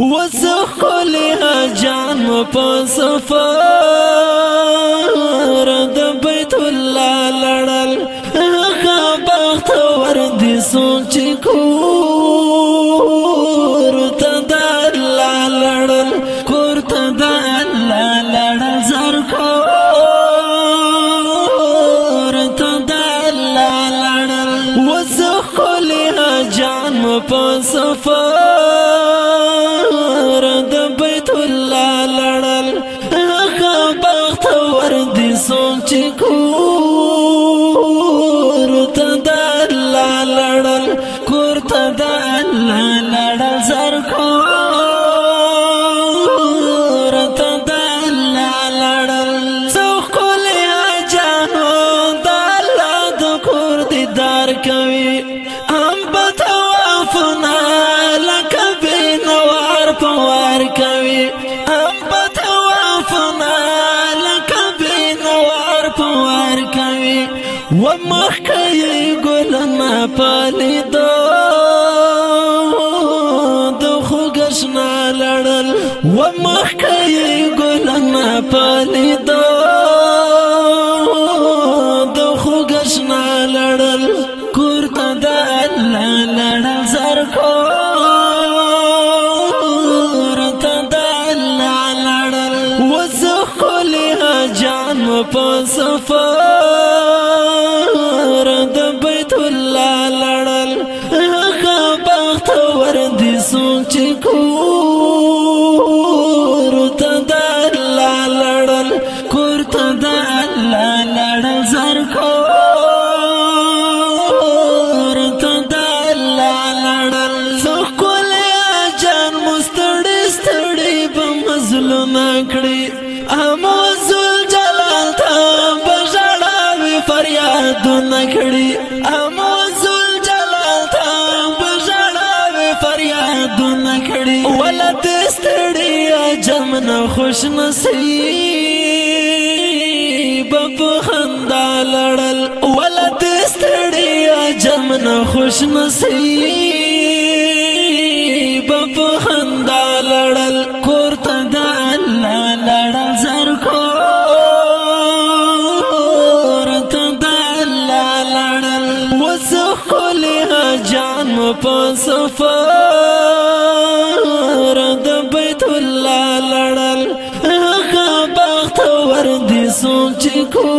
وس خلې جان په سفر د بیت الله لړل هغه بخت ور دي سوچ کور لړل زر کو رته د لړل څوک له اجانو د الله د کور دیدار کوي هم په توافنا لکه بنوار په وار کوي هم په توافنا لکه بنوار په وار کوي ومخ کوي ګل ما پالي آشنا لړل و مخکې ګلنا پالیدو د خوګ آشنا لړل کور ته د الله لړل زر کو جان په سفر فریادونه کړي امو زل جلال تا بجړاوي فریادونه کړي ولت ستړي جمن خوش نصیب په خندا لړل ولت ستړي جمن خوش نصیب پس خلی جان پس فر د بیت الله لړل هغه بخت ور دي سوچ کو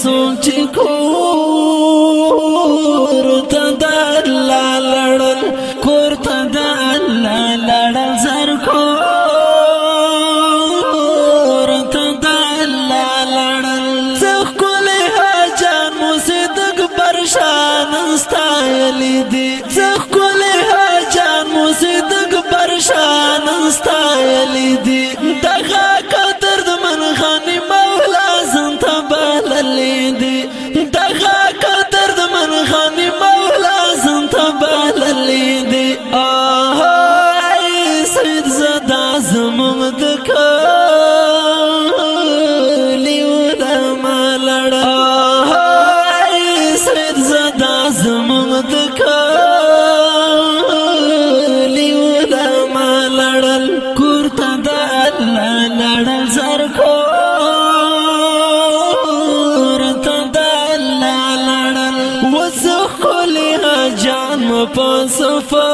سوچ کو د کلیو د ملړا سرت زدا زمون د کلیو د ملړل کورته د الله لړل زر کو جان په صفه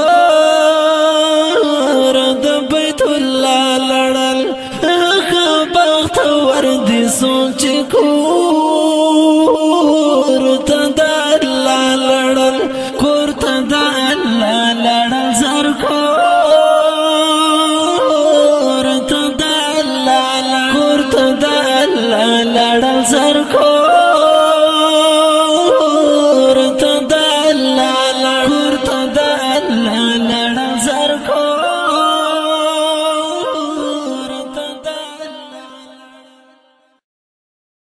只哭。